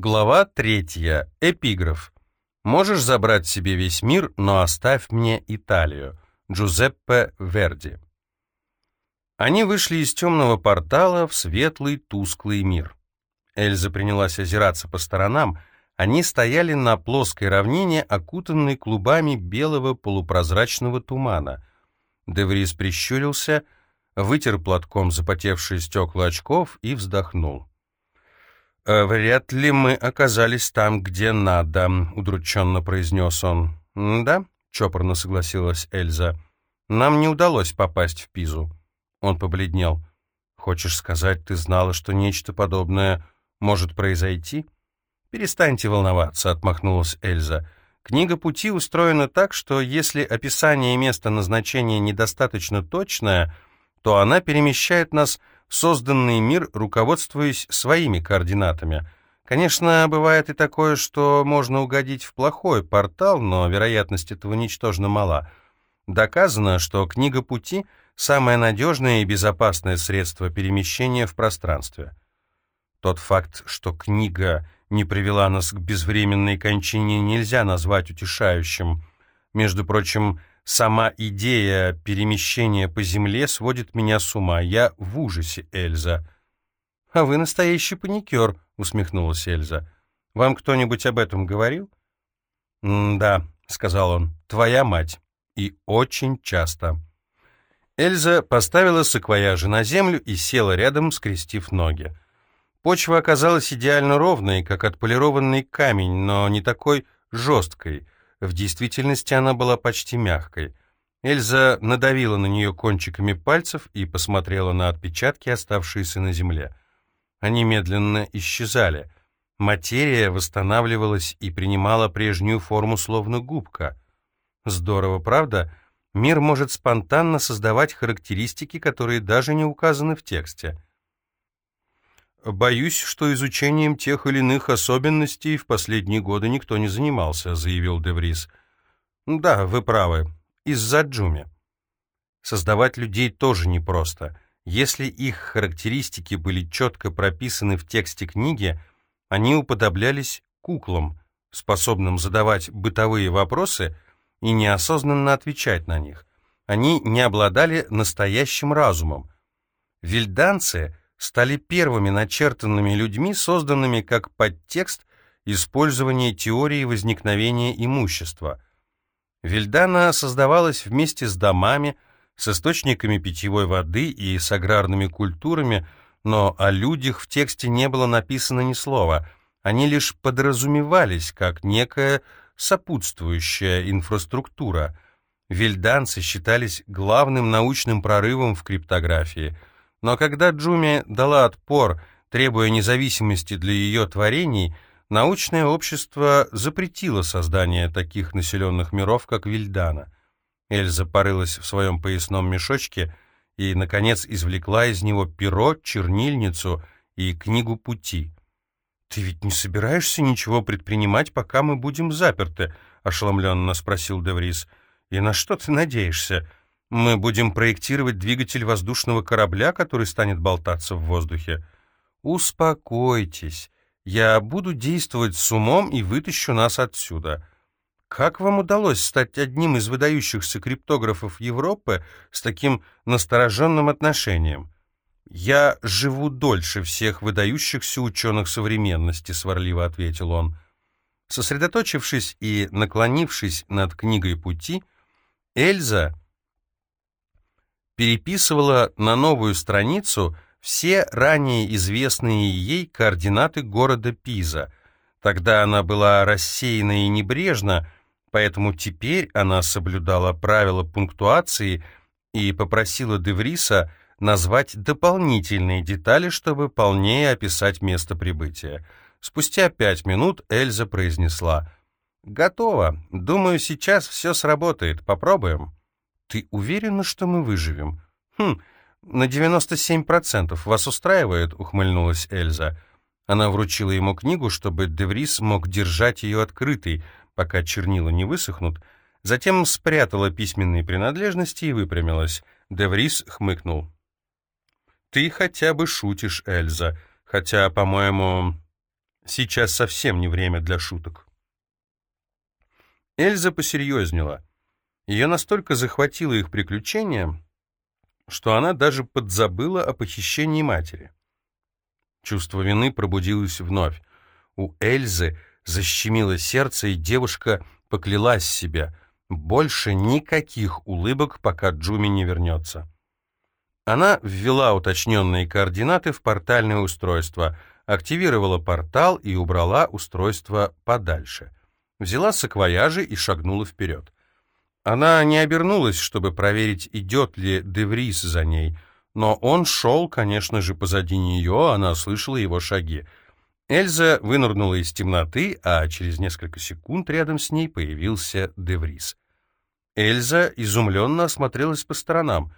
Глава третья. Эпиграф. «Можешь забрать себе весь мир, но оставь мне Италию». Джузеппе Верди. Они вышли из темного портала в светлый, тусклый мир. Эльза принялась озираться по сторонам. Они стояли на плоской равнине, окутанной клубами белого полупрозрачного тумана. Деврис прищурился, вытер платком запотевшие стекла очков и вздохнул. «Э, «Вряд ли мы оказались там, где надо», — удрученно произнес он. «Да», — чопорно согласилась Эльза. «Нам не удалось попасть в Пизу». Он побледнел. «Хочешь сказать, ты знала, что нечто подобное может произойти?» «Перестаньте волноваться», — отмахнулась Эльза. «Книга пути устроена так, что если описание места назначения недостаточно точное, то она перемещает нас созданный мир, руководствуясь своими координатами. Конечно, бывает и такое, что можно угодить в плохой портал, но вероятность этого ничтожно мала. Доказано, что книга пути — самое надежное и безопасное средство перемещения в пространстве. Тот факт, что книга не привела нас к безвременной кончине, нельзя назвать утешающим. Между прочим, Сама идея перемещения по земле сводит меня с ума. Я в ужасе, Эльза. «А вы настоящий паникер», — усмехнулась Эльза. «Вам кто-нибудь об этом говорил?» «Да», — сказал он, — «твоя мать. И очень часто». Эльза поставила саквояжи на землю и села рядом, скрестив ноги. Почва оказалась идеально ровной, как отполированный камень, но не такой жесткой — в действительности она была почти мягкой. Эльза надавила на нее кончиками пальцев и посмотрела на отпечатки, оставшиеся на земле. Они медленно исчезали. Материя восстанавливалась и принимала прежнюю форму, словно губка. Здорово, правда? Мир может спонтанно создавать характеристики, которые даже не указаны в тексте. «Боюсь, что изучением тех или иных особенностей в последние годы никто не занимался», — заявил Деврис. «Да, вы правы. Из-за Джуми. Создавать людей тоже непросто. Если их характеристики были четко прописаны в тексте книги, они уподоблялись куклам, способным задавать бытовые вопросы и неосознанно отвечать на них. Они не обладали настоящим разумом. Вильданцы — стали первыми начертанными людьми, созданными как подтекст использования теории возникновения имущества. Вильдана создавалась вместе с домами, с источниками питьевой воды и с аграрными культурами, но о людях в тексте не было написано ни слова, они лишь подразумевались как некая сопутствующая инфраструктура. Вильданцы считались главным научным прорывом в криптографии – но когда Джуми дала отпор, требуя независимости для ее творений, научное общество запретило создание таких населенных миров, как Вильдана. Эльза порылась в своем поясном мешочке и, наконец, извлекла из него перо, чернильницу и книгу пути. «Ты ведь не собираешься ничего предпринимать, пока мы будем заперты?» — ошеломленно спросил Деврис. «И на что ты надеешься? Мы будем проектировать двигатель воздушного корабля, который станет болтаться в воздухе. Успокойтесь. Я буду действовать с умом и вытащу нас отсюда. Как вам удалось стать одним из выдающихся криптографов Европы с таким настороженным отношением? Я живу дольше всех выдающихся ученых современности, сварливо ответил он. Сосредоточившись и наклонившись над книгой пути, Эльза переписывала на новую страницу все ранее известные ей координаты города Пиза. Тогда она была рассеяна и небрежна, поэтому теперь она соблюдала правила пунктуации и попросила Девриса назвать дополнительные детали, чтобы полнее описать место прибытия. Спустя пять минут Эльза произнесла «Готово. Думаю, сейчас все сработает. Попробуем». «Ты уверена, что мы выживем?» «Хм, на 97%. Вас устраивает?» — ухмыльнулась Эльза. Она вручила ему книгу, чтобы Деврис мог держать ее открытой, пока чернила не высохнут, затем спрятала письменные принадлежности и выпрямилась. Деврис хмыкнул. «Ты хотя бы шутишь, Эльза, хотя, по-моему, Сейчас совсем не время для шуток. Эльза посерьезнела. Ее настолько захватило их приключение, что она даже подзабыла о похищении матери. Чувство вины пробудилось вновь. У Эльзы защемило сердце, и девушка поклялась себя. Больше никаких улыбок, пока Джуми не вернется. Она ввела уточненные координаты в портальное устройство, активировала портал и убрала устройство подальше. Взяла саквояжи и шагнула вперед. Она не обернулась, чтобы проверить, идет ли Деврис за ней, но он шел, конечно же, позади нее, она слышала его шаги. Эльза вынырнула из темноты, а через несколько секунд рядом с ней появился Деврис. Эльза изумленно осмотрелась по сторонам.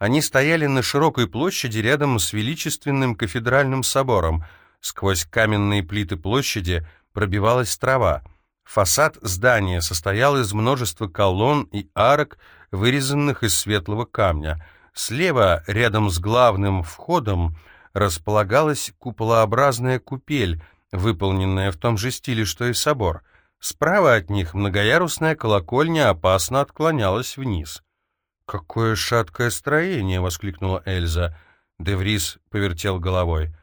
Они стояли на широкой площади рядом с величественным кафедральным собором. Сквозь каменные плиты площади пробивалась трава. Фасад здания состоял из множества колонн и арок, вырезанных из светлого камня. Слева, рядом с главным входом, располагалась куполообразная купель, выполненная в том же стиле, что и собор. Справа от них многоярусная колокольня опасно отклонялась вниз. «Какое шаткое строение!» — воскликнула Эльза. Деврис повертел головой.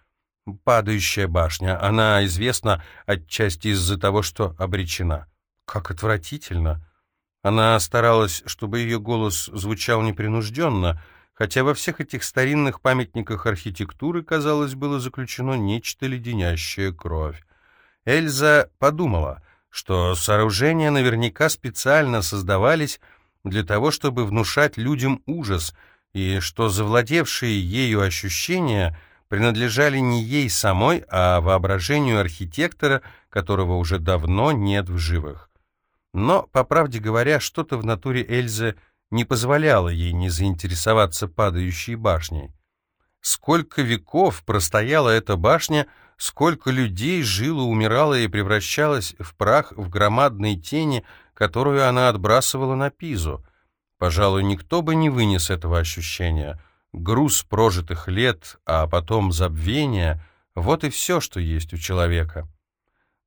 Падающая башня. Она известна отчасти из-за того, что обречена. Как отвратительно. Она старалась, чтобы ее голос звучал непринужденно, хотя во всех этих старинных памятниках архитектуры, казалось, было заключено нечто леденящее кровь. Эльза подумала, что сооружения наверняка специально создавались для того, чтобы внушать людям ужас, и что завладевшие ею ощущения — принадлежали не ей самой, а воображению архитектора, которого уже давно нет в живых. Но, по правде говоря, что-то в натуре Эльзы не позволяло ей не заинтересоваться падающей башней. Сколько веков простояла эта башня, сколько людей жило, умирало и превращалось в прах в громадной тени, которую она отбрасывала на Пизу. Пожалуй, никто бы не вынес этого ощущения — груз прожитых лет, а потом забвение — вот и все, что есть у человека.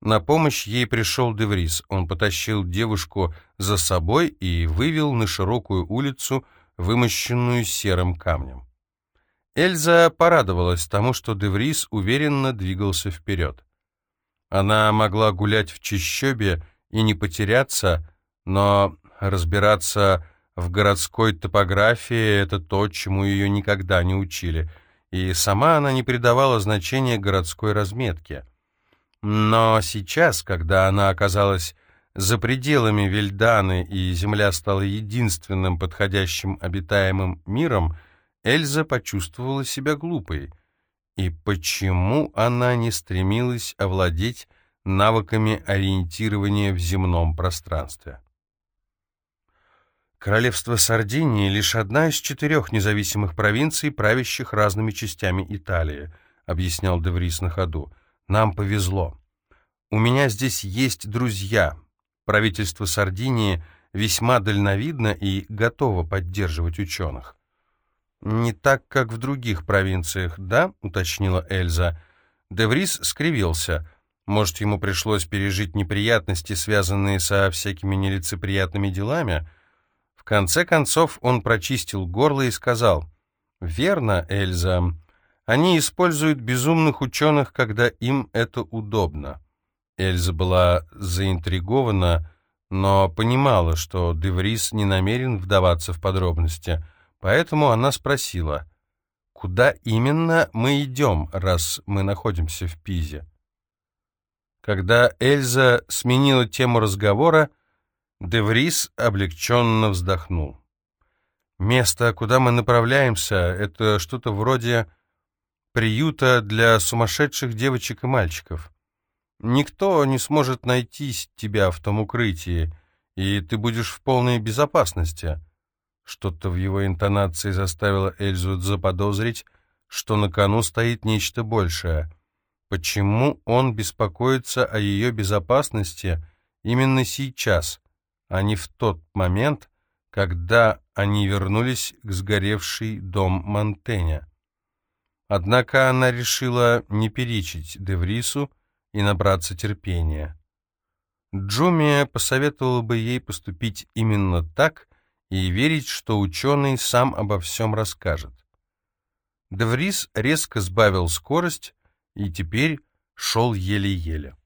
На помощь ей пришел Деврис. Он потащил девушку за собой и вывел на широкую улицу, вымощенную серым камнем. Эльза порадовалась тому, что Деврис уверенно двигался вперед. Она могла гулять в чащобе и не потеряться, но разбираться в городской топографии это то, чему ее никогда не учили, и сама она не придавала значения городской разметке. Но сейчас, когда она оказалась за пределами Вильданы и Земля стала единственным подходящим обитаемым миром, Эльза почувствовала себя глупой. И почему она не стремилась овладеть навыками ориентирования в земном пространстве? Королевство Сардинии — лишь одна из четырех независимых провинций, правящих разными частями Италии, — объяснял Деврис на ходу. Нам повезло. У меня здесь есть друзья. Правительство Сардинии весьма дальновидно и готово поддерживать ученых. «Не так, как в других провинциях, да?» — уточнила Эльза. Деврис скривился. Может, ему пришлось пережить неприятности, связанные со всякими нелицеприятными делами? Конце концов он прочистил горло и сказал, «Верно, Эльза, они используют безумных ученых, когда им это удобно». Эльза была заинтригована, но понимала, что Деврис не намерен вдаваться в подробности, поэтому она спросила, «Куда именно мы идем, раз мы находимся в Пизе?» Когда Эльза сменила тему разговора, Деврис облегченно вздохнул. «Место, куда мы направляемся, это что-то вроде приюта для сумасшедших девочек и мальчиков. Никто не сможет найти тебя в том укрытии, и ты будешь в полной безопасности». Что-то в его интонации заставило Эльзу заподозрить, что на кону стоит нечто большее. Почему он беспокоится о ее безопасности именно сейчас? А не в тот момент, когда они вернулись к сгоревшей дом Монтеня. Однако она решила не перечить Деврису и набраться терпения. Джуми посоветовала бы ей поступить именно так и верить, что ученый сам обо всем расскажет. Деврис резко сбавил скорость и теперь шел еле-еле.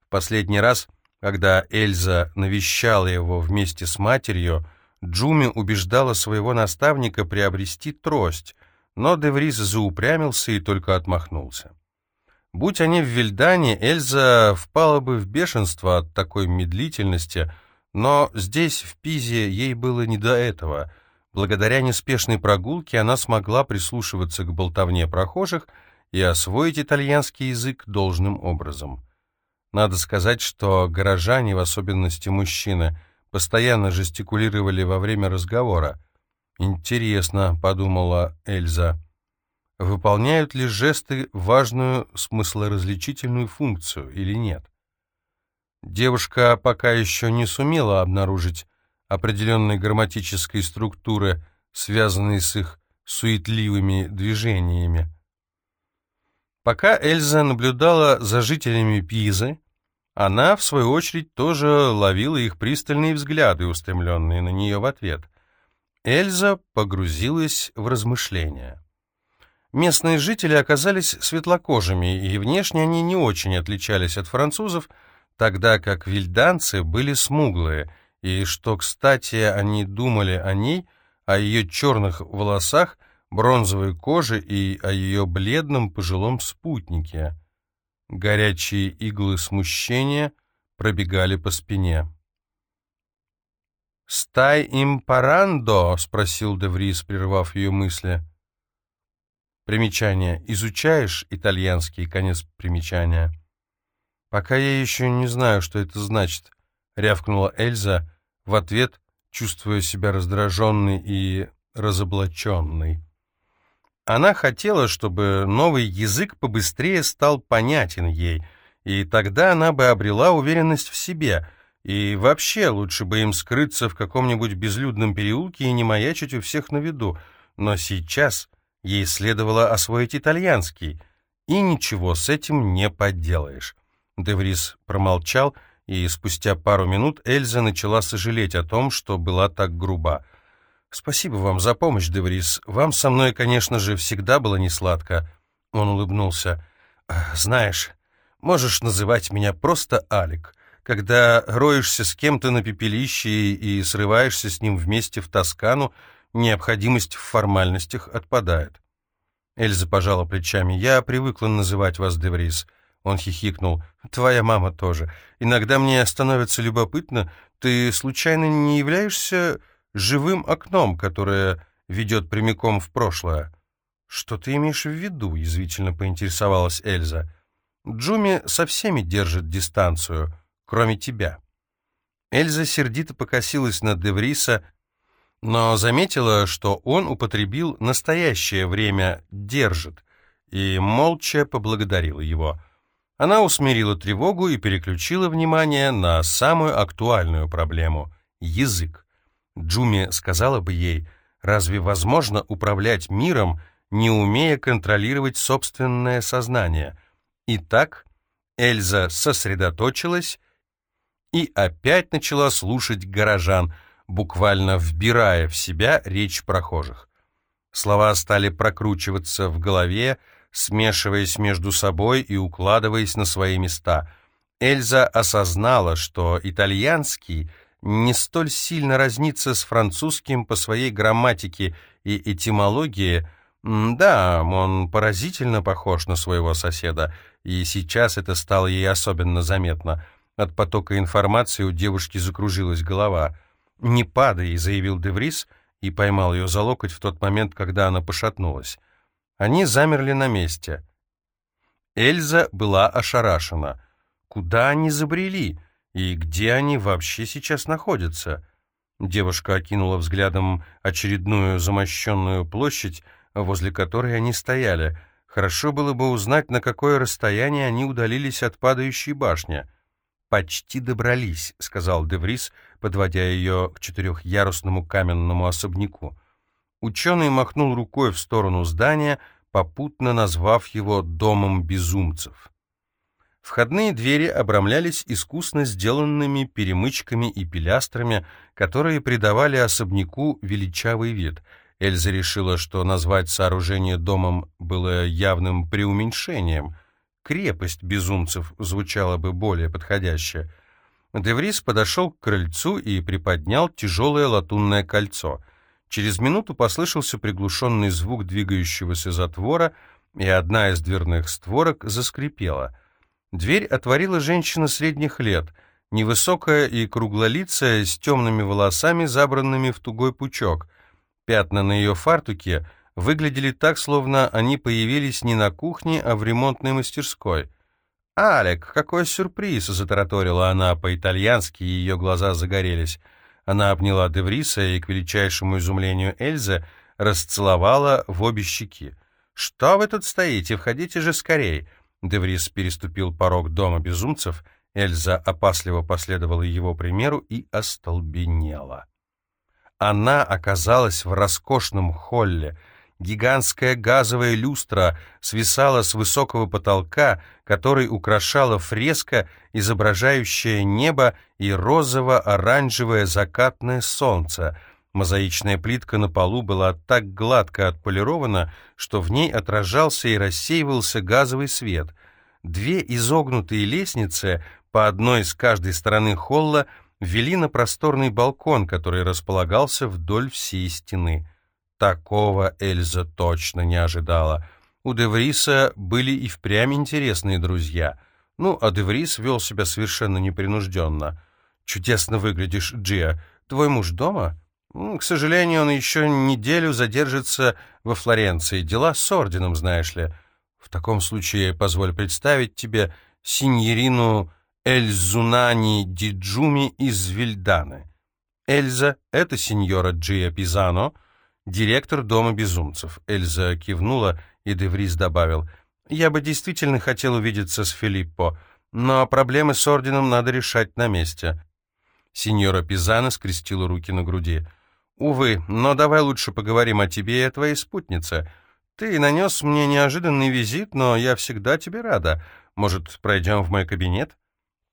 В последний раз, когда Эльза навещала его вместе с матерью, Джуми убеждала своего наставника приобрести трость, но Деврис заупрямился и только отмахнулся. Будь они в Вильдане, Эльза впала бы в бешенство от такой медлительности, но здесь, в Пизе, ей было не до этого. Благодаря неспешной прогулке она смогла прислушиваться к болтовне прохожих и освоить итальянский язык должным образом. Надо сказать, что горожане, в особенности мужчины, постоянно жестикулировали во время разговора. «Интересно», — подумала Эльза, — выполняют ли жесты важную смыслоразличительную функцию или нет. Девушка пока еще не сумела обнаружить определенной грамматической структуры, связанной с их суетливыми движениями. Пока Эльза наблюдала за жителями Пизы, она, в свою очередь, тоже ловила их пристальные взгляды, устремленные на нее в ответ. Эльза погрузилась в размышления. Местные жители оказались светлокожими, и внешне они не очень отличались от французов, тогда как вильданцы были смуглые, и что, кстати, они думали о ней, о ее черных волосах, бронзовой коже и о ее бледном пожилом спутнике. Горячие иглы смущения пробегали по спине. «Стай им парандо?» — спросил Деврис, прервав ее мысли. Примечание. Изучаешь итальянский, конец примечания. Пока я еще не знаю, что это значит, рявкнула Эльза в ответ, чувствуя себя раздраженной и разоблаченной. Она хотела, чтобы новый язык побыстрее стал понятен ей, и тогда она бы обрела уверенность в себе, и вообще лучше бы им скрыться в каком-нибудь безлюдном переулке и не маячить у всех на виду. Но сейчас Ей следовало освоить итальянский, и ничего с этим не поделаешь. Деврис промолчал, и спустя пару минут Эльза начала сожалеть о том, что была так груба. «Спасибо вам за помощь, Деврис. Вам со мной, конечно же, всегда было несладко». Он улыбнулся. «Знаешь, можешь называть меня просто Алик. Когда роешься с кем-то на пепелище и срываешься с ним вместе в Тоскану, необходимость в формальностях отпадает. Эльза пожала плечами. «Я привыкла называть вас Деврис». Он хихикнул. «Твоя мама тоже. Иногда мне становится любопытно, ты случайно не являешься живым окном, которое ведет прямиком в прошлое?» «Что ты имеешь в виду?» — язвительно поинтересовалась Эльза. «Джуми со всеми держит дистанцию, кроме тебя». Эльза сердито покосилась на Девриса, но заметила, что он употребил настоящее время «держит», и молча поблагодарила его. Она усмирила тревогу и переключила внимание на самую актуальную проблему — язык. Джуми сказала бы ей, разве возможно управлять миром, не умея контролировать собственное сознание? Итак, Эльза сосредоточилась и опять начала слушать горожан — буквально вбирая в себя речь прохожих. Слова стали прокручиваться в голове, смешиваясь между собой и укладываясь на свои места. Эльза осознала, что итальянский не столь сильно разнится с французским по своей грамматике и этимологии. Да, он поразительно похож на своего соседа, и сейчас это стало ей особенно заметно. От потока информации у девушки закружилась голова — «Не падай», — заявил Деврис и поймал ее за локоть в тот момент, когда она пошатнулась. Они замерли на месте. Эльза была ошарашена. Куда они забрели? И где они вообще сейчас находятся? Девушка окинула взглядом очередную замощенную площадь, возле которой они стояли. Хорошо было бы узнать, на какое расстояние они удалились от падающей башни. «Почти добрались», — сказал Деврис, подводя ее к четырехъярусному каменному особняку. Ученый махнул рукой в сторону здания, попутно назвав его «домом безумцев». Входные двери обрамлялись искусно сделанными перемычками и пилястрами, которые придавали особняку величавый вид. Эльза решила, что назвать сооружение домом было явным преуменьшением. Крепость безумцев звучала бы более подходяще. Деврис подошел к крыльцу и приподнял тяжелое латунное кольцо. Через минуту послышался приглушенный звук двигающегося затвора, и одна из дверных створок заскрипела — Дверь отворила женщина средних лет, невысокая и круглолицая, с темными волосами, забранными в тугой пучок. Пятна на ее фартуке выглядели так, словно они появились не на кухне, а в ремонтной мастерской. «Алек, какой сюрприз!» — затараторила она по-итальянски, и ее глаза загорелись. Она обняла Девриса и, к величайшему изумлению Эльзы, расцеловала в обе щеки. «Что вы тут стоите? Входите же скорей!» Деврис переступил порог дома безумцев, Эльза опасливо последовала его примеру и остолбенела. Она оказалась в роскошном холле. Гигантская газовая люстра свисала с высокого потолка, который украшала фреска, изображающая небо и розово-оранжевое закатное солнце — Мозаичная плитка на полу была так гладко отполирована, что в ней отражался и рассеивался газовый свет. Две изогнутые лестницы, по одной с каждой стороны холла, вели на просторный балкон, который располагался вдоль всей стены. Такого Эльза точно не ожидала. У Девриса были и впрямь интересные друзья. Ну, а Деврис вел себя совершенно непринужденно. «Чудесно выглядишь, Джиа. Твой муж дома?» К сожалению, он еще неделю задержится во Флоренции. Дела с орденом, знаешь ли. В таком случае позволь представить тебе синьорину Эльзунани Диджуми из Вильданы. Эльза — это сеньора Джия Пизано, директор Дома безумцев. Эльза кивнула, и Деврис добавил, «Я бы действительно хотел увидеться с Филиппо, но проблемы с орденом надо решать на месте». Сеньора Пизано скрестила руки на груди — «Увы, но давай лучше поговорим о тебе и о твоей спутнице. Ты нанес мне неожиданный визит, но я всегда тебе рада. Может, пройдем в мой кабинет?»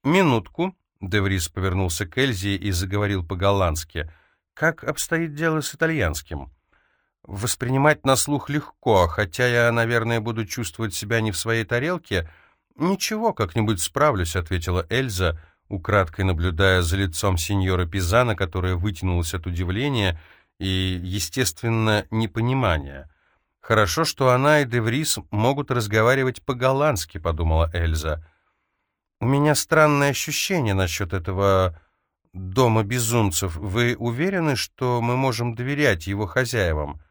«Минутку», — Деврис повернулся к Эльзе и заговорил по-голландски. «Как обстоит дело с итальянским?» «Воспринимать на слух легко, хотя я, наверное, буду чувствовать себя не в своей тарелке. Ничего, как-нибудь справлюсь», — ответила Эльза, — украдкой наблюдая за лицом сеньора Пизана, которое вытянулось от удивления и, естественно, непонимания. «Хорошо, что она и Деврис могут разговаривать по-голландски», — подумала Эльза. «У меня странное ощущение насчет этого дома безумцев. Вы уверены, что мы можем доверять его хозяевам?»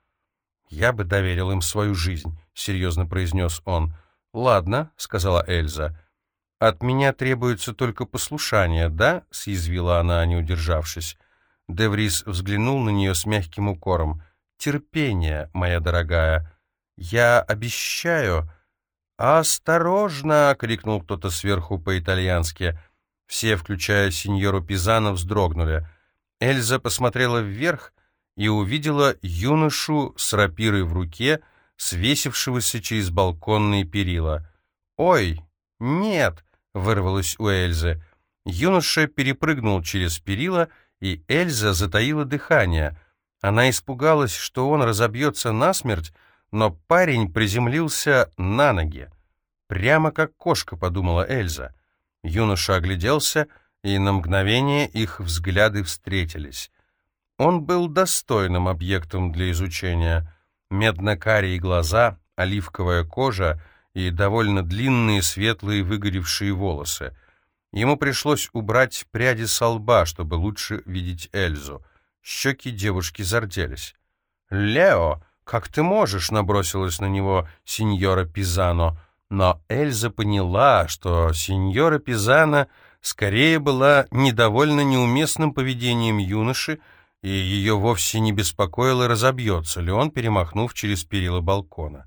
«Я бы доверил им свою жизнь», — серьезно произнес он. «Ладно», — сказала Эльза. «От меня требуется только послушание, да?» — съязвила она, не удержавшись. Деврис взглянул на нее с мягким укором. «Терпение, моя дорогая. Я обещаю...» «Осторожно!» — крикнул кто-то сверху по-итальянски. Все, включая сеньору Пизано, вздрогнули. Эльза посмотрела вверх и увидела юношу с рапирой в руке, свесившегося через балконные перила. «Ой, нет!» Вырвалось у Эльзы. Юноша перепрыгнул через перила, и Эльза затаила дыхание. Она испугалась, что он разобьется насмерть, но парень приземлился на ноги. «Прямо как кошка», — подумала Эльза. Юноша огляделся, и на мгновение их взгляды встретились. Он был достойным объектом для изучения. Медно-карие глаза, оливковая кожа — и довольно длинные светлые выгоревшие волосы. Ему пришлось убрать пряди со лба, чтобы лучше видеть Эльзу. Щеки девушки зарделись. «Лео, как ты можешь?» — набросилась на него сеньора Пизано. Но Эльза поняла, что сеньора Пизано скорее была недовольна неуместным поведением юноши, и ее вовсе не беспокоило, разобьется ли он, перемахнув через перила балкона.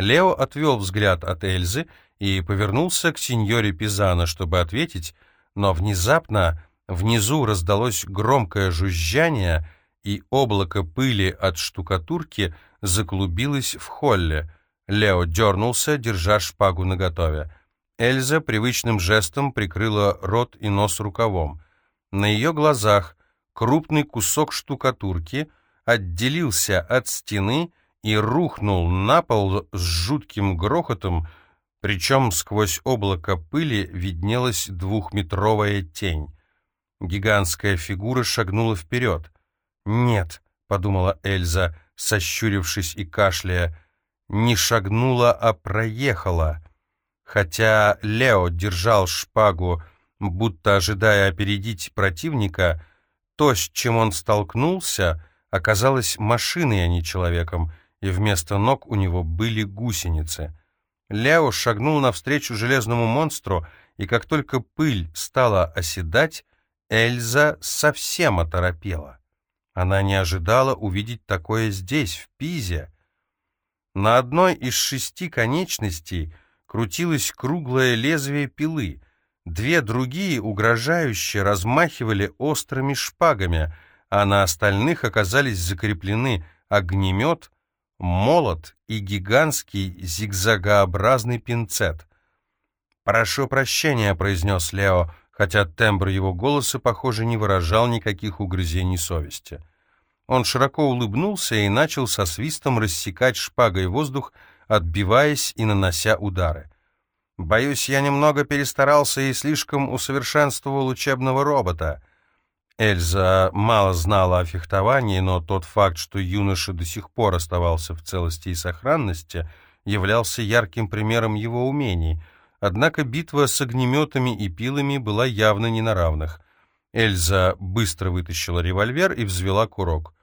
Лео отвел взгляд от Эльзы и повернулся к сеньоре Пизано, чтобы ответить, но внезапно внизу раздалось громкое жужжание, и облако пыли от штукатурки заклубилось в холле. Лео дернулся, держа шпагу наготове. Эльза привычным жестом прикрыла рот и нос рукавом. На ее глазах крупный кусок штукатурки отделился от стены и рухнул на пол с жутким грохотом, причем сквозь облако пыли виднелась двухметровая тень. Гигантская фигура шагнула вперед. «Нет», — подумала Эльза, сощурившись и кашляя, — «не шагнула, а проехала». Хотя Лео держал шпагу, будто ожидая опередить противника, то, с чем он столкнулся, оказалось машиной, а не человеком, и вместо ног у него были гусеницы. Лео шагнул навстречу железному монстру, и как только пыль стала оседать, Эльза совсем оторопела. Она не ожидала увидеть такое здесь, в Пизе. На одной из шести конечностей — крутилось круглое лезвие пилы. Две другие угрожающе размахивали острыми шпагами, а на остальных оказались закреплены огнемет, молот и гигантский зигзагообразный пинцет. «Прошу прощения», — произнес Лео, хотя тембр его голоса, похоже, не выражал никаких угрызений совести. Он широко улыбнулся и начал со свистом рассекать шпагой воздух, отбиваясь и нанося удары. «Боюсь, я немного перестарался и слишком усовершенствовал учебного робота». Эльза мало знала о фехтовании, но тот факт, что юноша до сих пор оставался в целости и сохранности, являлся ярким примером его умений. Однако битва с огнеметами и пилами была явно не на равных. Эльза быстро вытащила револьвер и взвела курок.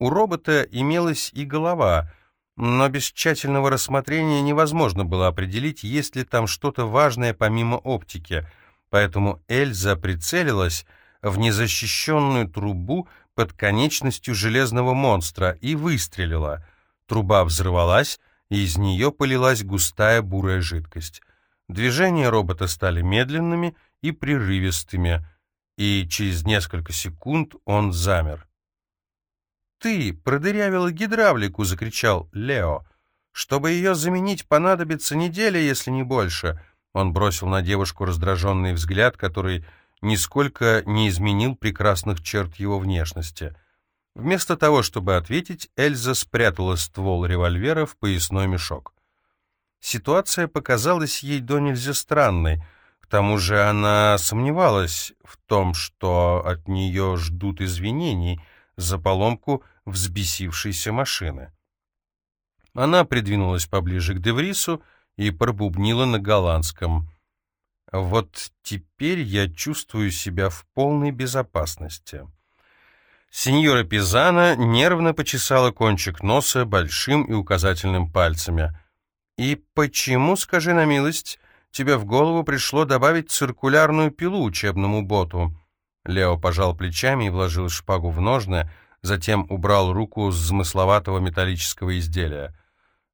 У робота имелась и голова — но без тщательного рассмотрения невозможно было определить, есть ли там что-то важное помимо оптики, поэтому Эльза прицелилась в незащищенную трубу под конечностью железного монстра и выстрелила. Труба взорвалась, и из нее полилась густая бурая жидкость. Движения робота стали медленными и прерывистыми, и через несколько секунд он замер ты продырявила гидравлику!» — закричал Лео. «Чтобы ее заменить, понадобится неделя, если не больше». Он бросил на девушку раздраженный взгляд, который нисколько не изменил прекрасных черт его внешности. Вместо того, чтобы ответить, Эльза спрятала ствол револьвера в поясной мешок. Ситуация показалась ей до нельзя странной. К тому же она сомневалась в том, что от нее ждут извинений за поломку взбесившейся машины. Она придвинулась поближе к Деврису и пробубнила на голландском. «Вот теперь я чувствую себя в полной безопасности». Сеньора Пизана нервно почесала кончик носа большим и указательным пальцами. «И почему, скажи на милость, тебе в голову пришло добавить циркулярную пилу учебному боту?» Лео пожал плечами и вложил шпагу в ножны, затем убрал руку с замысловатого металлического изделия.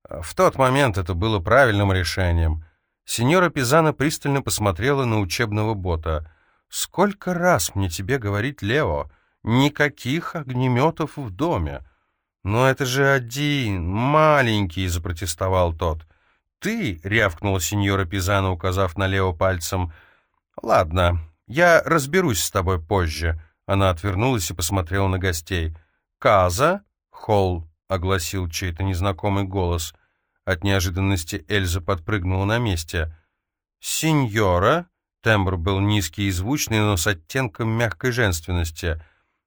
В тот момент это было правильным решением. Сеньора Пизана пристально посмотрела на учебного бота. «Сколько раз мне тебе говорить, Лео, никаких огнеметов в доме!» «Но это же один, маленький!» — запротестовал тот. «Ты!» — рявкнула сеньора Пизана, указав на Лео пальцем. «Ладно, я разберусь с тобой позже». Она отвернулась и посмотрела на гостей. «Каза?» — Холл огласил чей-то незнакомый голос. От неожиданности Эльза подпрыгнула на месте. «Сеньора?» — тембр был низкий и звучный, но с оттенком мягкой женственности.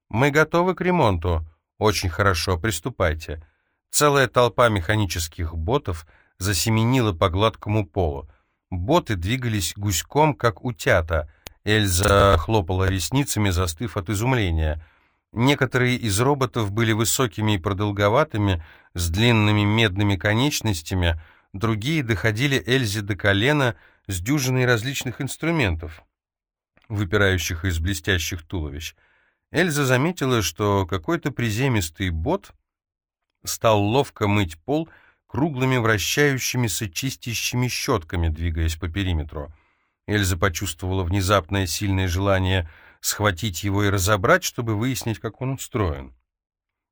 «Мы готовы к ремонту. Очень хорошо, приступайте». Целая толпа механических ботов засеменила по гладкому полу. Боты двигались гуськом, как утята — Эльза хлопала ресницами, застыв от изумления. Некоторые из роботов были высокими и продолговатыми, с длинными медными конечностями, другие доходили Эльзе до колена с дюжиной различных инструментов, выпирающих из блестящих туловищ. Эльза заметила, что какой-то приземистый бот стал ловко мыть пол круглыми вращающимися чистящими щетками, двигаясь по периметру. Эльза почувствовала внезапное сильное желание схватить его и разобрать, чтобы выяснить, как он устроен.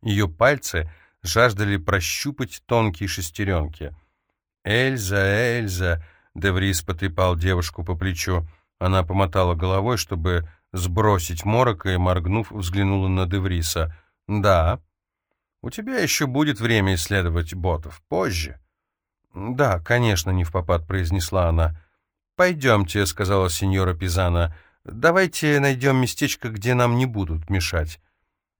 Ее пальцы жаждали прощупать тонкие шестеренки. «Эльза, Эльза!» Деврис потрепал девушку по плечу. Она помотала головой, чтобы сбросить морока, и, моргнув, взглянула на Девриса. «Да. У тебя еще будет время исследовать ботов. Позже». «Да, конечно, не в попад», — произнесла она. «Пойдемте», — сказала сеньора Пизана. «Давайте найдем местечко, где нам не будут мешать».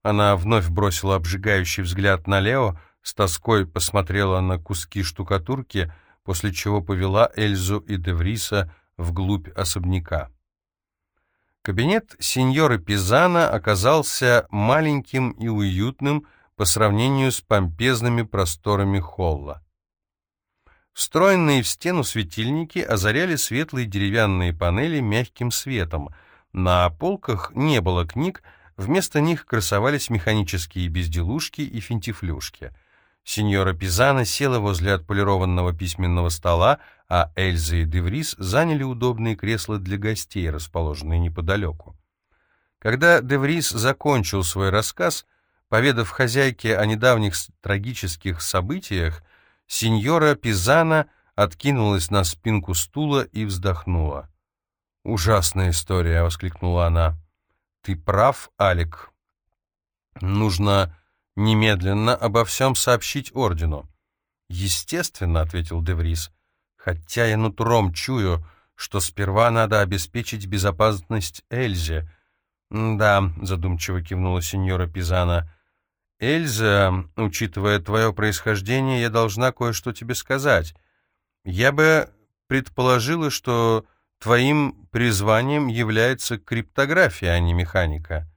Она вновь бросила обжигающий взгляд на Лео, с тоской посмотрела на куски штукатурки, после чего повела Эльзу и Девриса вглубь особняка. Кабинет сеньоры Пизана оказался маленьким и уютным по сравнению с помпезными просторами холла. Встроенные в стену светильники озаряли светлые деревянные панели мягким светом. На полках не было книг, вместо них красовались механические безделушки и финтифлюшки. Сеньора Пизана села возле отполированного письменного стола, а Эльза и Деврис заняли удобные кресла для гостей, расположенные неподалеку. Когда Деврис закончил свой рассказ, поведав хозяйке о недавних трагических событиях, сеньора Пизана откинулась на спинку стула и вздохнула. «Ужасная история!» — воскликнула она. «Ты прав, Алик. Нужно немедленно обо всем сообщить ордену». «Естественно», — ответил Деврис, — «хотя я нутром чую, что сперва надо обеспечить безопасность Эльзе». «Да», — задумчиво кивнула сеньора Пизана, — «Эльза, учитывая твое происхождение, я должна кое-что тебе сказать. Я бы предположила, что твоим призванием является криптография, а не механика».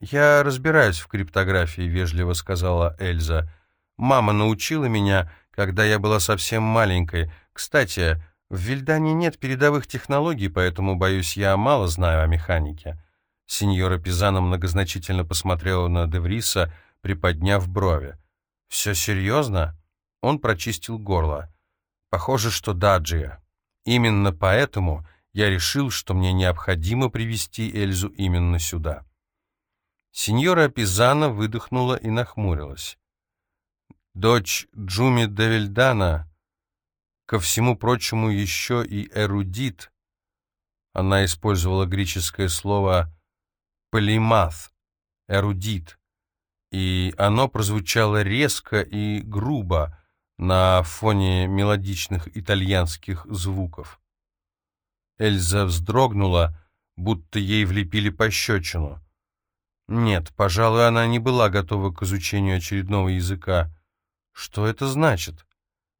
«Я разбираюсь в криптографии», — вежливо сказала Эльза. «Мама научила меня, когда я была совсем маленькой. Кстати, в Вильдане нет передовых технологий, поэтому, боюсь, я мало знаю о механике». Сеньора Пизана многозначительно посмотрела на Девриса, — приподняв брови. «Все серьезно?» Он прочистил горло. «Похоже, что да, Джия. Именно поэтому я решил, что мне необходимо привести Эльзу именно сюда». Сеньора Пизана выдохнула и нахмурилась. Дочь Джуми Девильдана, ко всему прочему еще и эрудит, она использовала греческое слово «полимаth», эрудит, и оно прозвучало резко и грубо на фоне мелодичных итальянских звуков. Эльза вздрогнула, будто ей влепили пощечину. Нет, пожалуй, она не была готова к изучению очередного языка. Что это значит?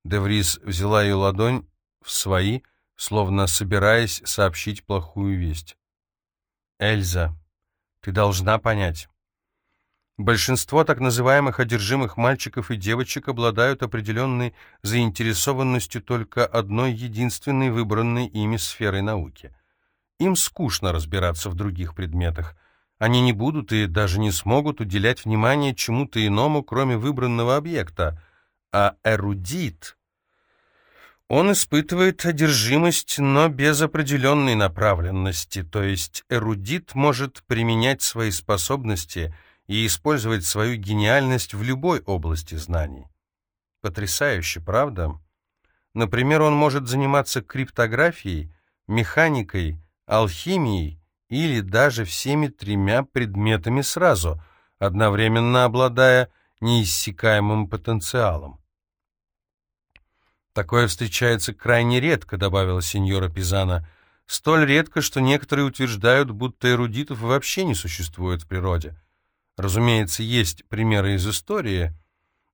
Деврис взяла ее ладонь в свои, словно собираясь сообщить плохую весть. «Эльза, ты должна понять. Большинство так называемых одержимых мальчиков и девочек обладают определенной заинтересованностью только одной единственной выбранной ими сферой науки. Им скучно разбираться в других предметах. Они не будут и даже не смогут уделять внимание чему-то иному, кроме выбранного объекта. А эрудит... Он испытывает одержимость, но без определенной направленности, то есть эрудит может применять свои способности – и использовать свою гениальность в любой области знаний. Потрясающе, правда? Например, он может заниматься криптографией, механикой, алхимией или даже всеми тремя предметами сразу, одновременно обладая неиссякаемым потенциалом. «Такое встречается крайне редко», — добавила сеньора Пизана. «Столь редко, что некоторые утверждают, будто эрудитов вообще не существует в природе. Разумеется, есть примеры из истории,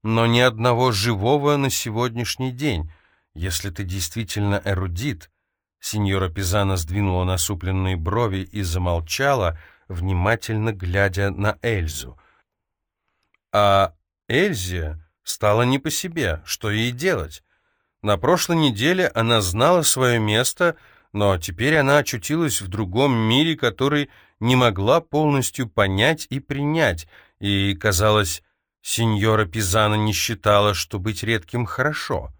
но ни одного живого на сегодняшний день. Если ты действительно эрудит, сеньора Пизана сдвинула насупленные брови и замолчала, внимательно глядя на Эльзу. А Эльзе стало не по себе, что ей делать? На прошлой неделе она знала свое место, но теперь она очутилась в другом мире, который не могла полностью понять и принять, и, казалось, сеньора Пизана не считала, что быть редким хорошо.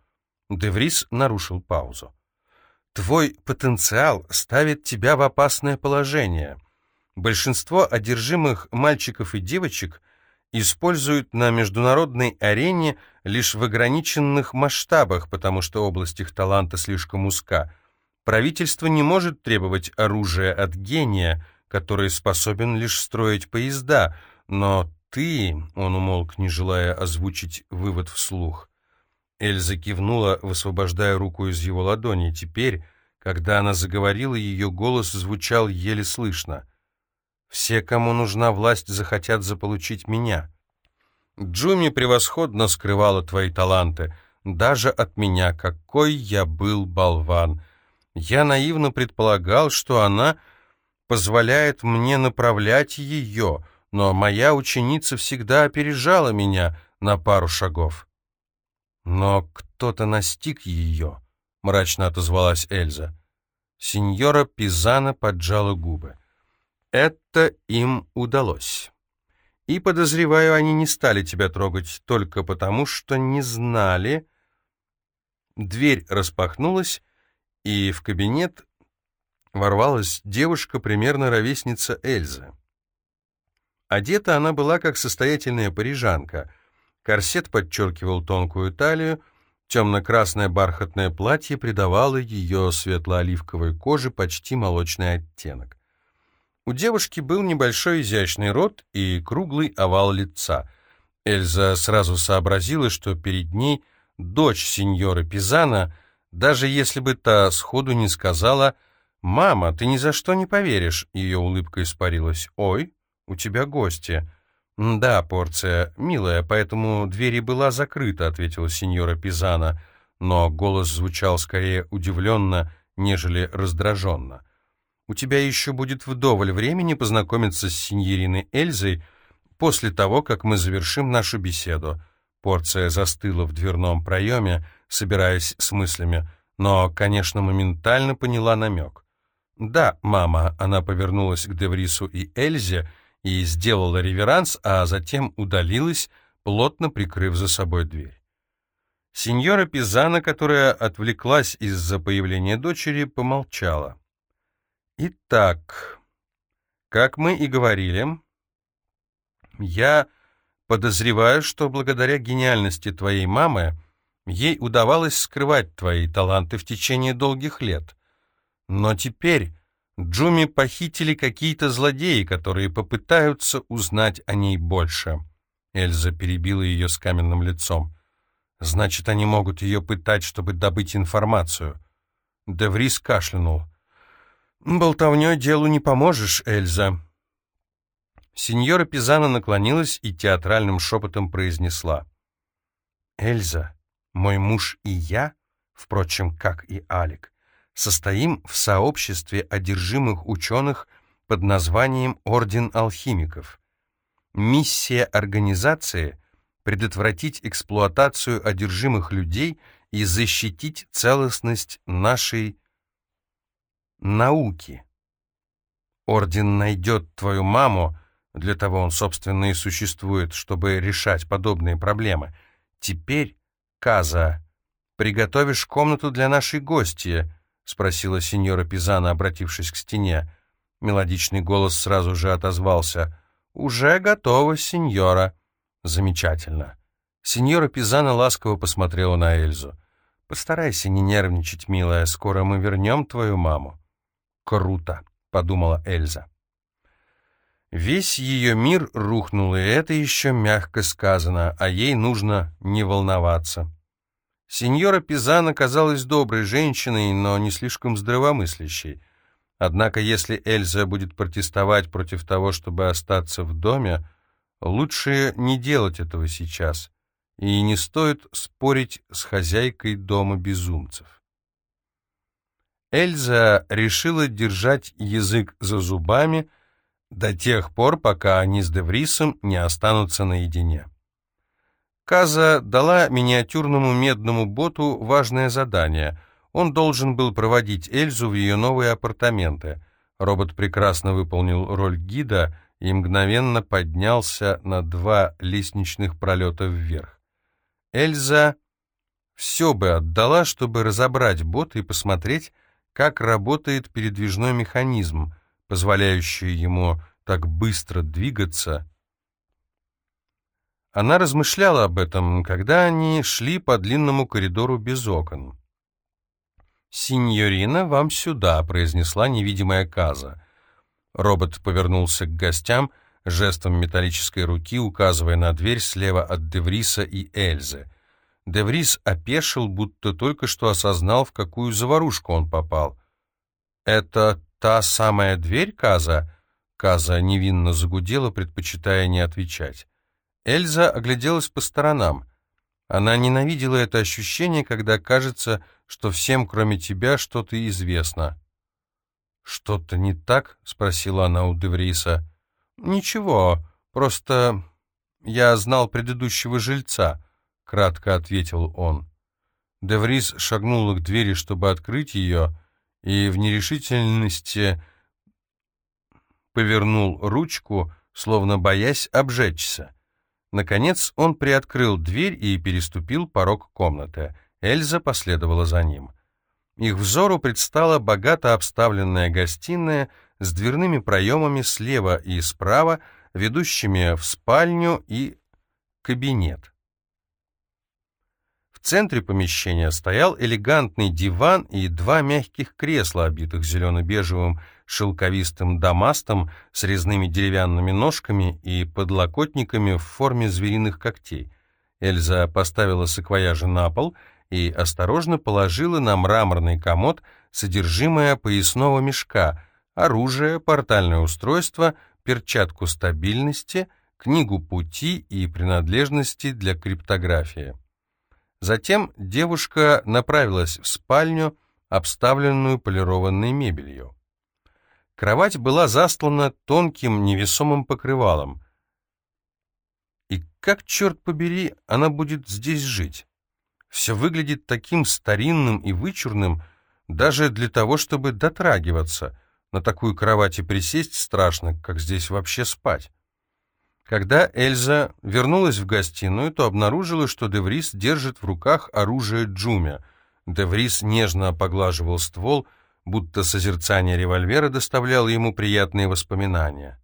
Деврис нарушил паузу. «Твой потенциал ставит тебя в опасное положение. Большинство одержимых мальчиков и девочек используют на международной арене лишь в ограниченных масштабах, потому что область их таланта слишком узка. Правительство не может требовать оружия от гения, который способен лишь строить поезда, но ты, он умолк, не желая озвучить вывод вслух. Эльза кивнула, высвобождая руку из его ладони. Теперь, когда она заговорила, ее голос звучал еле слышно. «Все, кому нужна власть, захотят заполучить меня. Джуми превосходно скрывала твои таланты, даже от меня, какой я был болван. Я наивно предполагал, что она позволяет мне направлять ее, но моя ученица всегда опережала меня на пару шагов. «Но кто-то настиг ее», — мрачно отозвалась Эльза. Сеньора Пизана поджала губы. «Это им удалось. И, подозреваю, они не стали тебя трогать только потому, что не знали...» Дверь распахнулась, и в кабинет ворвалась девушка, примерно ровесница Эльзы. Одета она была как состоятельная парижанка — Корсет подчеркивал тонкую талию, темно-красное бархатное платье придавало ее светло-оливковой коже почти молочный оттенок. У девушки был небольшой изящный рот и круглый овал лица. Эльза сразу сообразила, что перед ней дочь сеньора Пизана, даже если бы та сходу не сказала «Мама, ты ни за что не поверишь», ее улыбка испарилась. «Ой, у тебя гости». «Да, порция, милая, поэтому дверь и была закрыта», — ответила сеньора Пизана, но голос звучал скорее удивленно, нежели раздраженно. «У тебя еще будет вдоволь времени познакомиться с сеньориной Эльзой после того, как мы завершим нашу беседу». Порция застыла в дверном проеме, собираясь с мыслями, но, конечно, моментально поняла намек. «Да, мама», — она повернулась к Деврису и Эльзе, — и сделала реверанс, а затем удалилась, плотно прикрыв за собой дверь. Сеньора Пизана, которая отвлеклась из-за появления дочери, помолчала. «Итак, как мы и говорили, я подозреваю, что благодаря гениальности твоей мамы ей удавалось скрывать твои таланты в течение долгих лет. Но теперь Джуми похитили какие-то злодеи, которые попытаются узнать о ней больше. Эльза перебила ее с каменным лицом. Значит, они могут ее пытать, чтобы добыть информацию. Деврис кашлянул. «Болтовней делу не поможешь, Эльза». Сеньора Пизана наклонилась и театральным шепотом произнесла. «Эльза, мой муж и я, впрочем, как и Алик, состоим в сообществе одержимых ученых под названием Орден алхимиков. Миссия организации — предотвратить эксплуатацию одержимых людей и защитить целостность нашей науки. Орден найдет твою маму, для того он, собственно, и существует, чтобы решать подобные проблемы. Теперь, Каза, приготовишь комнату для нашей гости —— спросила сеньора Пизана, обратившись к стене. Мелодичный голос сразу же отозвался. «Уже готово, сеньора». «Замечательно». Сеньора Пизана ласково посмотрела на Эльзу. «Постарайся не нервничать, милая, скоро мы вернем твою маму». «Круто», — подумала Эльза. Весь ее мир рухнул, и это еще мягко сказано, а ей нужно не волноваться. Сеньора Пизана казалась доброй женщиной, но не слишком здравомыслящей. Однако, если Эльза будет протестовать против того, чтобы остаться в доме, лучше не делать этого сейчас, и не стоит спорить с хозяйкой дома безумцев. Эльза решила держать язык за зубами до тех пор, пока они с Деврисом не останутся наедине. Каза дала миниатюрному медному боту важное задание. Он должен был проводить Эльзу в ее новые апартаменты. Робот прекрасно выполнил роль гида и мгновенно поднялся на два лестничных пролета вверх. Эльза все бы отдала, чтобы разобрать бот и посмотреть, как работает передвижной механизм, позволяющий ему так быстро двигаться Она размышляла об этом, когда они шли по длинному коридору без окон. «Синьорина, вам сюда», — произнесла невидимая Каза. Робот повернулся к гостям, жестом металлической руки указывая на дверь слева от Девриса и Эльзы. Деврис опешил, будто только что осознал, в какую заварушку он попал. «Это та самая дверь, Каза?» Каза невинно загудела, предпочитая не отвечать. Эльза огляделась по сторонам. Она ненавидела это ощущение, когда кажется, что всем, кроме тебя, что-то известно. «Что-то не так?» — спросила она у Девриса. «Ничего, просто я знал предыдущего жильца», — кратко ответил он. Деврис шагнул к двери, чтобы открыть ее, и в нерешительности повернул ручку, словно боясь обжечься. Наконец он приоткрыл дверь и переступил порог комнаты. Эльза последовала за ним. Их взору предстала богато обставленная гостиная с дверными проемами слева и справа, ведущими в спальню и кабинет. В центре помещения стоял элегантный диван и два мягких кресла, обитых зелено-бежевым шелковистым дамастом с резными деревянными ножками и подлокотниками в форме звериных когтей. Эльза поставила саквояжи на пол и осторожно положила на мраморный комод содержимое поясного мешка, оружие, портальное устройство, перчатку стабильности, книгу пути и принадлежности для криптографии. Затем девушка направилась в спальню, обставленную полированной мебелью. Кровать была застлана тонким невесомым покрывалом. И как, черт побери, она будет здесь жить? Все выглядит таким старинным и вычурным, даже для того, чтобы дотрагиваться. На такую кровать и присесть страшно, как здесь вообще спать. Когда Эльза вернулась в гостиную, то обнаружила, что Деврис держит в руках оружие Джумя. Деврис нежно поглаживал ствол — будто созерцание револьвера доставляло ему приятные воспоминания.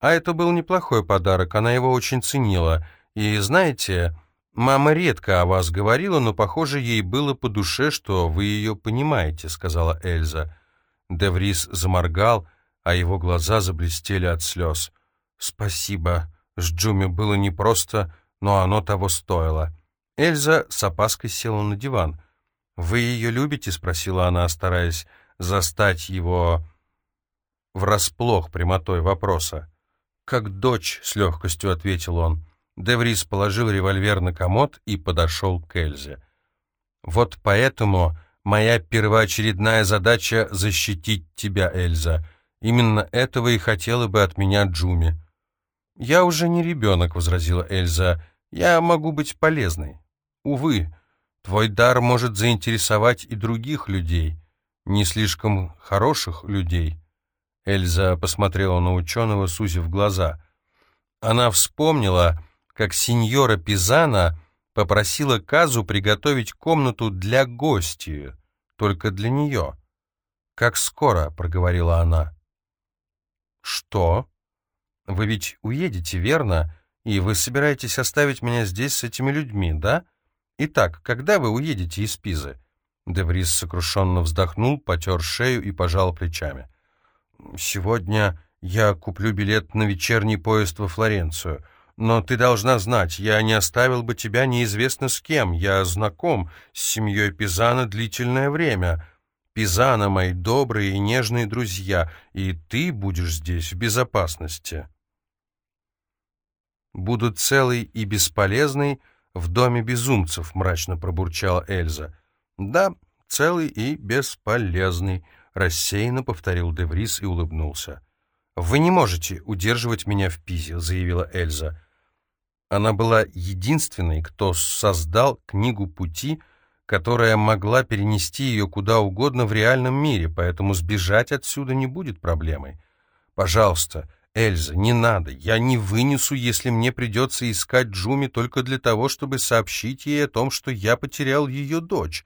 А это был неплохой подарок, она его очень ценила. И знаете, мама редко о вас говорила, но, похоже, ей было по душе, что вы ее понимаете, сказала Эльза. Деврис заморгал, а его глаза заблестели от слез. «Спасибо. С Джуми было непросто, но оно того стоило». Эльза с опаской села на диван. «Вы ее любите?» — спросила она, стараясь застать его врасплох прямотой вопроса. «Как дочь», — с легкостью ответил он. Деврис положил револьвер на комод и подошел к Эльзе. «Вот поэтому моя первоочередная задача — защитить тебя, Эльза. Именно этого и хотела бы от меня Джуми». «Я уже не ребенок», — возразила Эльза. «Я могу быть полезной». «Увы, Твой дар может заинтересовать и других людей, не слишком хороших людей. Эльза посмотрела на ученого, сузив глаза. Она вспомнила, как сеньора Пизана попросила Казу приготовить комнату для гостей, только для нее. «Как скоро?» — проговорила она. «Что? Вы ведь уедете, верно? И вы собираетесь оставить меня здесь с этими людьми, да?» «Итак, когда вы уедете из Пизы?» Деврис сокрушенно вздохнул, потер шею и пожал плечами. «Сегодня я куплю билет на вечерний поезд во Флоренцию. Но ты должна знать, я не оставил бы тебя неизвестно с кем. Я знаком с семьей Пизана длительное время. Пизана — мои добрые и нежные друзья, и ты будешь здесь в безопасности». «Буду целый и бесполезный», в доме безумцев», — мрачно пробурчала Эльза. «Да, целый и бесполезный», — рассеянно повторил Деврис и улыбнулся. «Вы не можете удерживать меня в Пизе», — заявила Эльза. Она была единственной, кто создал книгу пути, которая могла перенести ее куда угодно в реальном мире, поэтому сбежать отсюда не будет проблемой. «Пожалуйста, «Эльза, не надо, я не вынесу, если мне придется искать Джуми только для того, чтобы сообщить ей о том, что я потерял ее дочь».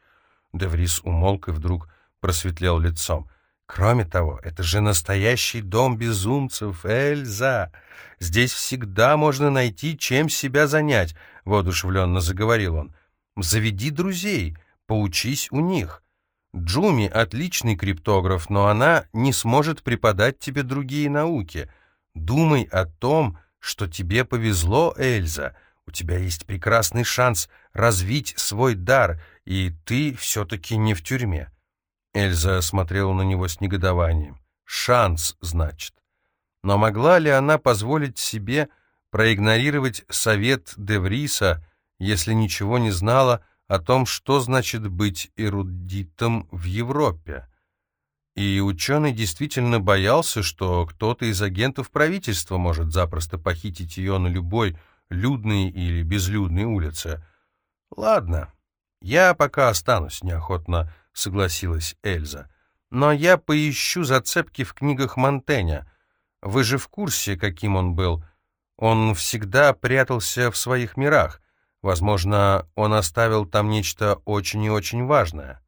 Деврис умолк и вдруг просветлел лицом. Кроме того, это же настоящий дом безумцев, Эльза. Здесь всегда можно найти, чем себя занять, — воодушевленно заговорил он. Заведи друзей, поучись у них. Джуми — отличный криптограф, но она не сможет преподать тебе другие науки. Думай о том, что тебе повезло, Эльза. У тебя есть прекрасный шанс развить свой дар, и ты все-таки не в тюрьме. Эльза смотрела на него с негодованием. «Шанс, значит». Но могла ли она позволить себе проигнорировать совет Девриса, если ничего не знала о том, что значит быть эрудитом в Европе? И ученый действительно боялся, что кто-то из агентов правительства может запросто похитить ее на любой людной или безлюдной улице. «Ладно, я пока останусь неохотно», согласилась Эльза. «Но я поищу зацепки в книгах Монтэня. Вы же в курсе, каким он был. Он всегда прятался в своих мирах. Возможно, он оставил там нечто очень и очень важное».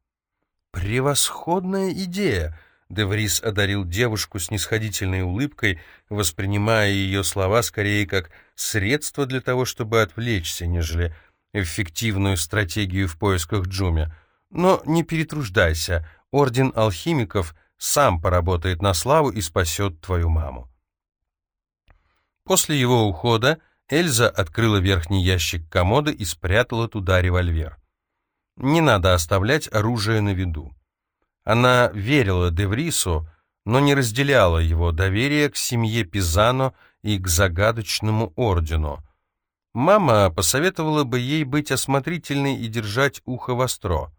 «Превосходная идея!» Деврис одарил девушку снисходительной улыбкой, воспринимая ее слова скорее как средство для того, чтобы отвлечься, нежели эффективную стратегию в поисках Джуми. Но не перетруждайся, Орден Алхимиков сам поработает на славу и спасет твою маму. После его ухода Эльза открыла верхний ящик комода и спрятала туда револьвер. Не надо оставлять оружие на виду. Она верила Деврису, но не разделяла его доверие к семье Пизано и к загадочному ордену. Мама посоветовала бы ей быть осмотрительной и держать ухо востро.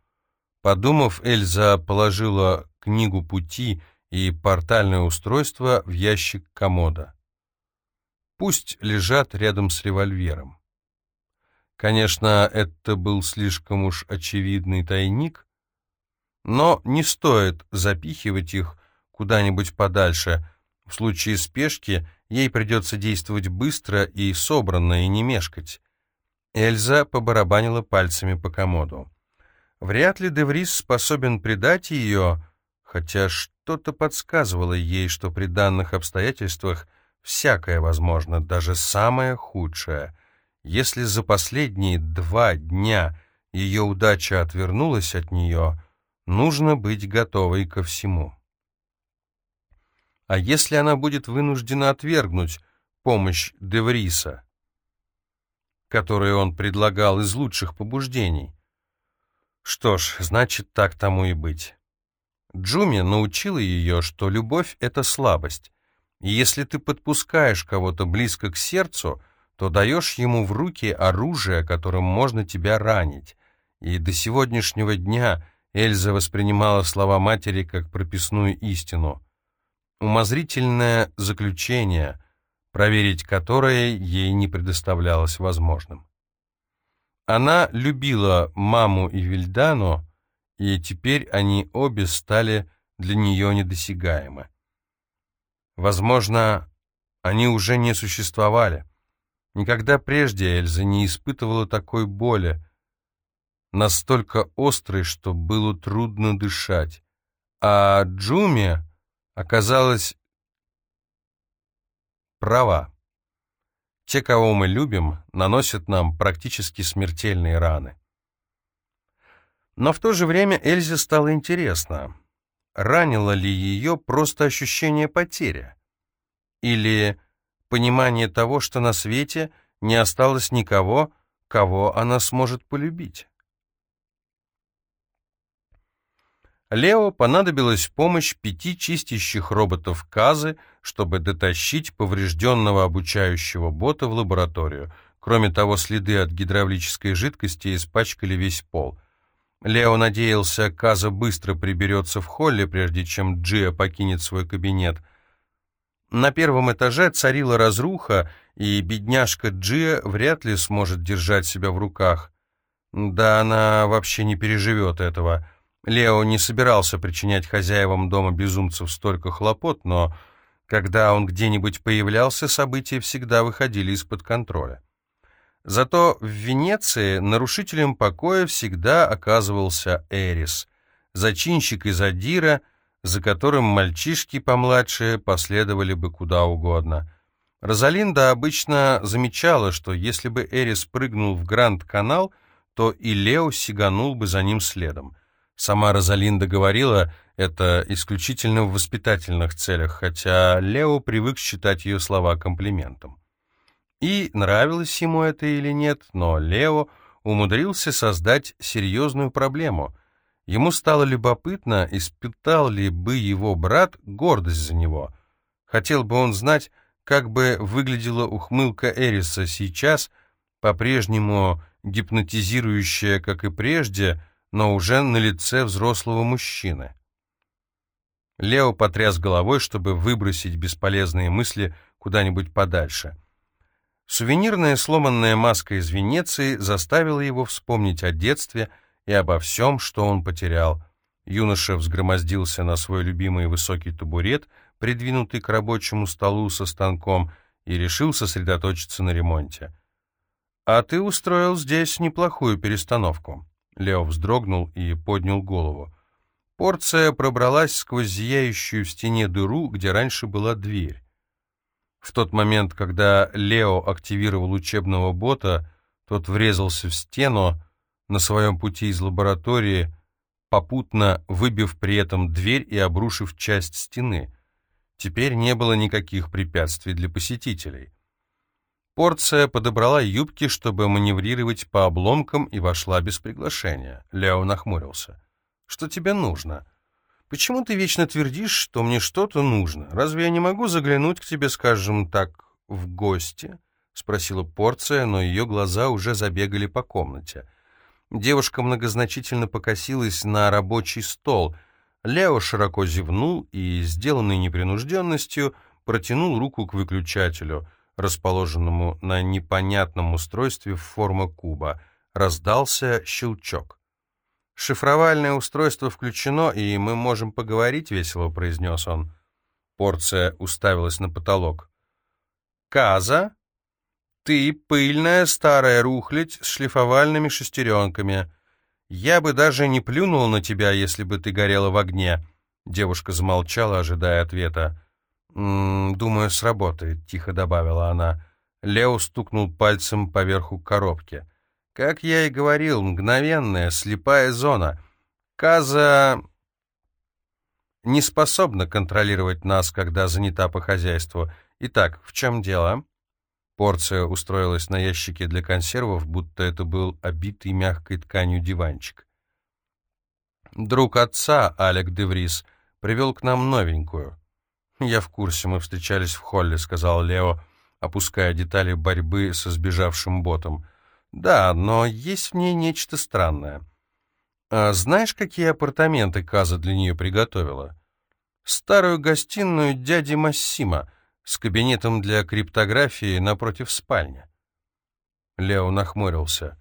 Подумав, Эльза положила книгу пути и портальное устройство в ящик комода. Пусть лежат рядом с револьвером. Конечно, это был слишком уж очевидный тайник, но не стоит запихивать их куда-нибудь подальше. В случае спешки ей придется действовать быстро и собранно, и не мешкать. Эльза побарабанила пальцами по комоду. Вряд ли Деврис способен предать ее, хотя что-то подсказывало ей, что при данных обстоятельствах всякое возможно, даже самое худшее. Если за последние два дня ее удача отвернулась от нее, нужно быть готовой ко всему. А если она будет вынуждена отвергнуть помощь Девриса, которую он предлагал из лучших побуждений, что ж, значит, так тому и быть. Джуми научила ее, что любовь — это слабость, и если ты подпускаешь кого-то близко к сердцу, то даешь ему в руки оружие, которым можно тебя ранить. И до сегодняшнего дня Эльза воспринимала слова матери как прописную истину. Умозрительное заключение, проверить которое ей не предоставлялось возможным. Она любила маму и Вильдану, и теперь они обе стали для нее недосягаемы. Возможно, они уже не существовали. Никогда прежде Эльза не испытывала такой боли, настолько острой, что было трудно дышать. А Джуми оказалась права. Те, кого мы любим, наносят нам практически смертельные раны. Но в то же время Эльзе стало интересно, ранило ли ее просто ощущение потери? Или понимание того, что на свете не осталось никого, кого она сможет полюбить? Лео понадобилась помощь пяти чистящих роботов Казы, чтобы дотащить поврежденного обучающего бота в лабораторию. Кроме того, следы от гидравлической жидкости испачкали весь пол. Лео надеялся, Каза быстро приберется в холле, прежде чем Джия покинет свой кабинет. На первом этаже царила разруха, и бедняжка Джия вряд ли сможет держать себя в руках. Да она вообще не переживет этого. Лео не собирался причинять хозяевам дома безумцев столько хлопот, но когда он где-нибудь появлялся, события всегда выходили из-под контроля. Зато в Венеции нарушителем покоя всегда оказывался Эрис, зачинщик из Адира, за которым мальчишки помладше последовали бы куда угодно. Розалинда обычно замечала, что если бы Эрис прыгнул в Гранд-канал, то и Лео сиганул бы за ним следом. Сама Розалинда говорила это исключительно в воспитательных целях, хотя Лео привык считать ее слова комплиментом. И нравилось ему это или нет, но Лео умудрился создать серьезную проблему. Ему стало любопытно, испытал ли бы его брат гордость за него. Хотел бы он знать, как бы выглядела ухмылка Эриса сейчас, по-прежнему гипнотизирующая, как и прежде, но уже на лице взрослого мужчины. Лео потряс головой, чтобы выбросить бесполезные мысли куда-нибудь подальше. Сувенирная сломанная маска из Венеции заставила его вспомнить о детстве и обо всем, что он потерял. Юноша взгромоздился на свой любимый высокий табурет, придвинутый к рабочему столу со станком, и решил сосредоточиться на ремонте. «А ты устроил здесь неплохую перестановку». Лео вздрогнул и поднял голову. Порция пробралась сквозь зияющую в стене дыру, где раньше была дверь. В тот момент, когда Лео активировал учебного бота, тот врезался в стену на своем пути из лаборатории, попутно выбив при этом дверь и обрушив часть стены. Теперь не было никаких препятствий для посетителей. Порция подобрала юбки, чтобы маневрировать по обломкам, и вошла без приглашения. Лео нахмурился. «Что тебе нужно?» Почему ты вечно твердишь, что мне что-то нужно? Разве я не могу заглянуть к тебе, скажем так, в гости?» — спросила порция, но ее глаза уже забегали по комнате. Девушка многозначительно покосилась на рабочий стол. Лео широко зевнул и, сделанный непринужденностью, протянул руку к выключателю, расположенному на непонятном устройстве в форме куба. Раздался щелчок. «Шифровальное устройство включено, и мы можем поговорить», — весело произнес он. Порция уставилась на потолок. «Каза, ты пыльная старая рухлядь с шлифовальными шестеренками. Я бы даже не плюнул на тебя, если бы ты горела в огне». Девушка замолчала, ожидая ответа. «М -м, «Думаю, сработает», — тихо добавила она. Лео стукнул пальцем по верху коробки. Как я и говорил, мгновенная, слепая зона. Каза не способна контролировать нас, когда занята по хозяйству. Итак, в чем дело? Порция устроилась на ящике для консервов, будто это был обитый мягкой тканью диванчик. Друг отца, Алек Деврис, привел к нам новенькую. «Я в курсе, мы встречались в холле», — сказал Лео, опуская детали борьбы со сбежавшим ботом. Да, но есть в ней нечто странное. А знаешь, какие апартаменты Каза для нее приготовила? Старую гостиную дяди Массима с кабинетом для криптографии напротив спальни. Лео нахмурился.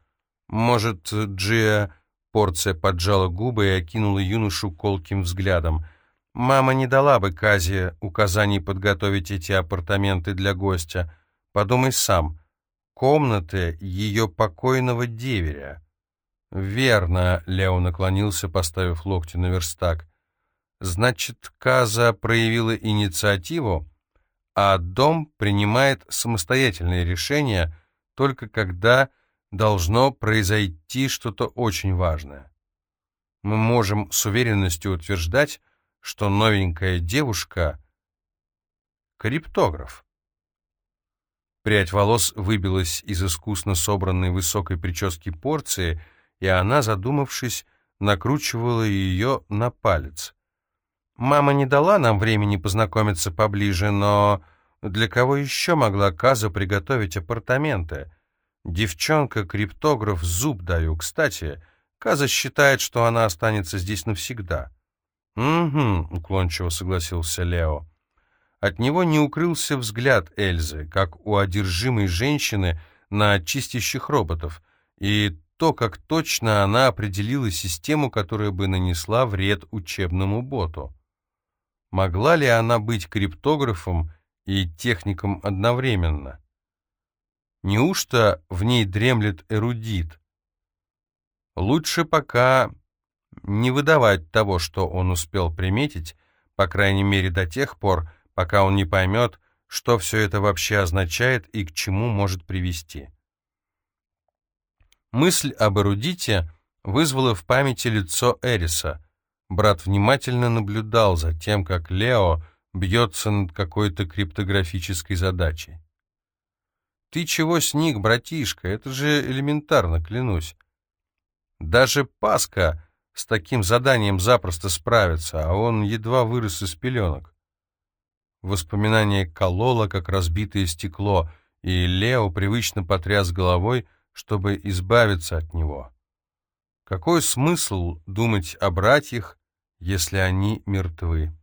Может, Джия... Порция поджала губы и окинула юношу колким взглядом. «Мама не дала бы Казе указаний подготовить эти апартаменты для гостя. Подумай сам комнаты ее покойного деверя. «Верно», — Лео наклонился, поставив локти на верстак. «Значит, Каза проявила инициативу, а дом принимает самостоятельные решения только когда должно произойти что-то очень важное. Мы можем с уверенностью утверждать, что новенькая девушка — криптограф. Прядь волос выбилась из искусно собранной высокой прически порции, и она, задумавшись, накручивала ее на палец. Мама не дала нам времени познакомиться поближе, но для кого еще могла Каза приготовить апартаменты? Девчонка-криптограф зуб даю. Кстати, Каза считает, что она останется здесь навсегда. «Угу», — уклончиво согласился Лео. От него не укрылся взгляд Эльзы, как у одержимой женщины на чистящих роботов, и то, как точно она определила систему, которая бы нанесла вред учебному боту. Могла ли она быть криптографом и техником одновременно? Неужто в ней дремлет эрудит? Лучше пока не выдавать того, что он успел приметить, по крайней мере до тех пор, пока он не поймет, что все это вообще означает и к чему может привести. Мысль об эрудите вызвала в памяти лицо Эриса. Брат внимательно наблюдал за тем, как Лео бьется над какой-то криптографической задачей. «Ты чего сник, братишка? Это же элементарно, клянусь. Даже Паска с таким заданием запросто справится, а он едва вырос из пеленок». Воспоминание кололо, как разбитое стекло, и Лео привычно потряс головой, чтобы избавиться от него. Какой смысл думать о братьях, если они мертвы?